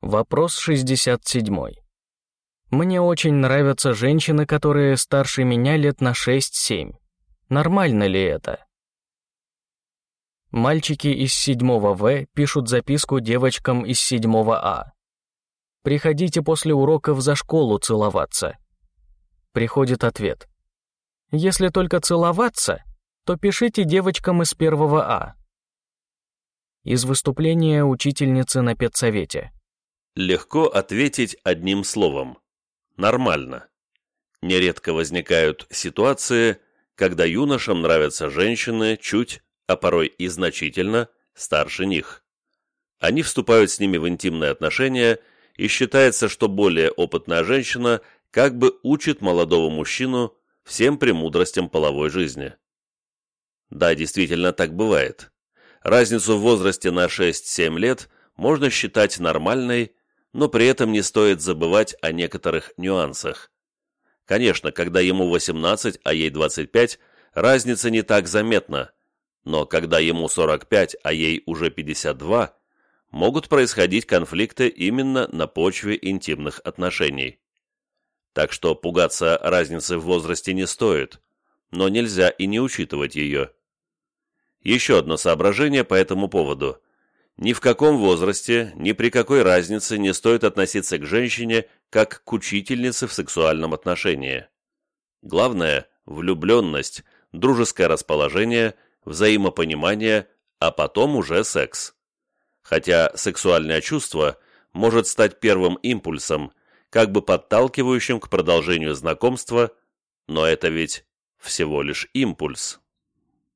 Вопрос 67. Мне очень нравятся женщины, которые старше меня лет на 6-7. Нормально ли это? Мальчики из 7 В пишут записку девочкам из 7 А. Приходите после уроков за школу целоваться. Приходит ответ. Если только целоваться, то пишите девочкам из 1 А. Из выступления учительницы на педсовете. Легко ответить одним словом. Нормально. Нередко возникают ситуации, когда юношам нравятся женщины чуть, а порой и значительно, старше них. Они вступают с ними в интимные отношения, и считается, что более опытная женщина как бы учит молодого мужчину всем премудростям половой жизни. Да, действительно так бывает. Разницу в возрасте на 6-7 лет можно считать нормальной, но при этом не стоит забывать о некоторых нюансах. Конечно, когда ему 18, а ей 25, разница не так заметна, но когда ему 45, а ей уже 52, могут происходить конфликты именно на почве интимных отношений. Так что пугаться разницы в возрасте не стоит, но нельзя и не учитывать ее. Еще одно соображение по этому поводу – ни в каком возрасте, ни при какой разнице не стоит относиться к женщине как к учительнице в сексуальном отношении. Главное – влюбленность, дружеское расположение, взаимопонимание, а потом уже секс. Хотя сексуальное чувство может стать первым импульсом, как бы подталкивающим к продолжению знакомства, но это ведь всего лишь импульс.